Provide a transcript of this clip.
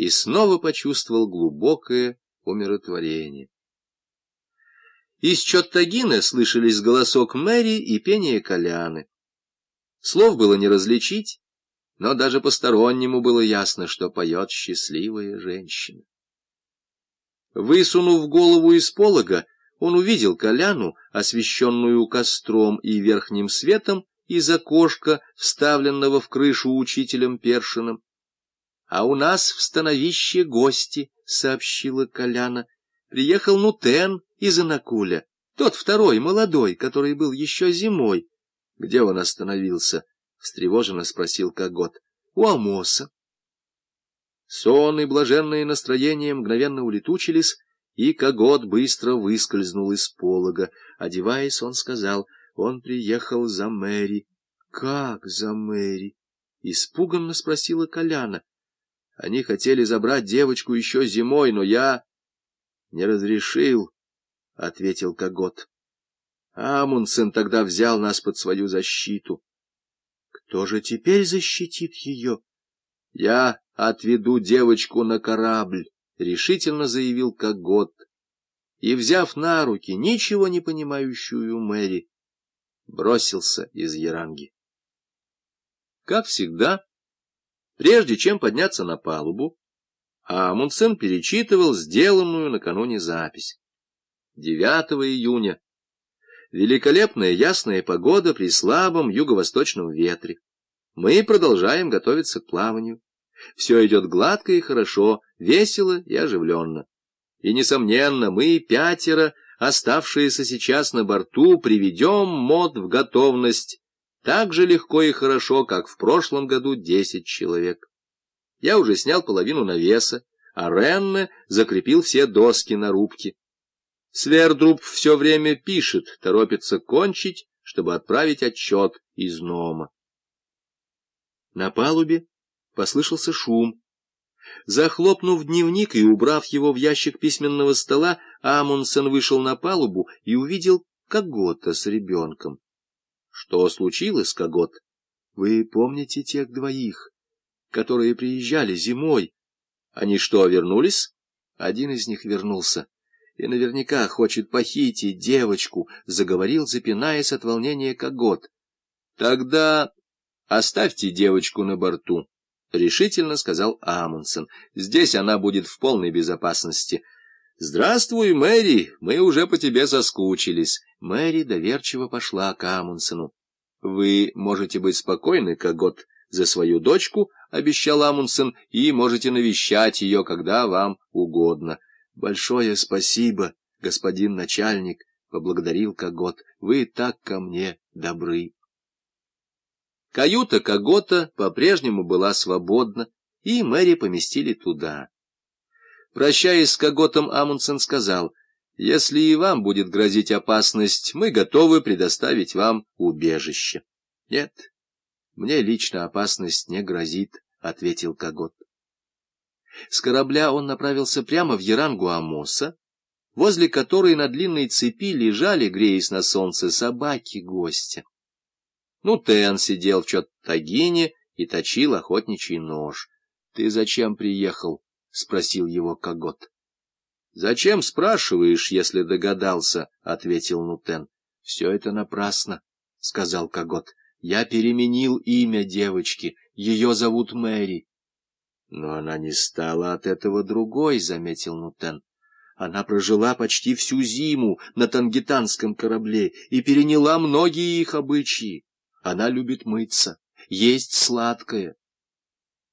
и снова почувствовал глубокое умиротворение. Из Чоттагина слышались голосок Мэри и пение Коляны. Слов было не различить, но даже постороннему было ясно, что поет счастливая женщина. Высунув голову из полога, он увидел Коляну, освещенную костром и верхним светом, из окошка, вставленного в крышу учителем Першином. — А у нас в становище гости, — сообщила Коляна. Приехал Нутен из Анакуля, тот второй, молодой, который был еще зимой. — Где он остановился? — встревоженно спросил Когот. — У Амоса. Сон и блаженное настроение мгновенно улетучились, и Когот быстро выскользнул из полога. Одеваясь, он сказал — он приехал за Мэри. — Как за Мэри? — испуганно спросила Коляна. — Они хотели забрать девочку еще зимой, но я не разрешил, — ответил Когот. Амундсен тогда взял нас под свою защиту. Кто же теперь защитит ее? Я отведу девочку на корабль, — решительно заявил Когот. И, взяв на руки ничего не понимающую Мэри, бросился из Яранги. Как всегда, прежде чем подняться на палубу, Амундсен перечитывал сделанную накануне запись. 9 июня. Великолепная ясная погода при слабом юго-восточном ветре. Мы продолжаем готовиться к плаванию. Все идет гладко и хорошо, весело и оживленно. И, несомненно, мы пятеро оставшиеся сейчас на борту, приведем мод в готовность так же легко и хорошо, как в прошлом году десять человек. Я уже снял половину навеса, а Ренне закрепил все доски на рубке. Свердруб все время пишет, торопится кончить, чтобы отправить отчет из Нома. На палубе послышался шум. Захлопнув дневник и убрав его в ящик письменного стола, Амундсен вышел на палубу и увидел Когота с ребенком. — Что случилось, Когот? — Вы помните тех двоих, которые приезжали зимой? Они что, вернулись? Один из них вернулся и наверняка хочет похитить девочку, — заговорил, запинаясь от волнения Когот. — Тогда оставьте девочку на борту. — решительно сказал Амундсен. — Здесь она будет в полной безопасности. — Здравствуй, Мэри, мы уже по тебе соскучились. Мэри доверчиво пошла к Амундсену. — Вы можете быть спокойны, Когот, за свою дочку, — обещал Амундсен, — и можете навещать ее, когда вам угодно. — Большое спасибо, господин начальник, — поблагодарил Когот. — Вы так ко мне добры. Каюта Когота по-прежнему была свободна, и Мэри поместили туда. Прощаясь с Коготом, Амундсен сказал, «Если и вам будет грозить опасность, мы готовы предоставить вам убежище». «Нет, мне лично опасность не грозит», — ответил Когот. С корабля он направился прямо в Ярангу Амоса, возле которой на длинной цепи лежали, греясь на солнце, собаки гостя. Ну, Тен сидел в чоттагине и точил охотничий нож. — Ты зачем приехал? — спросил его Когот. — Зачем спрашиваешь, если догадался? — ответил Нутен. — Все это напрасно, — сказал Когот. — Я переменил имя девочки. Ее зовут Мэри. — Но она не стала от этого другой, — заметил Нутен. Она прожила почти всю зиму на тангитанском корабле и переняла многие их обычаи. Она любит мыться, есть сладкое,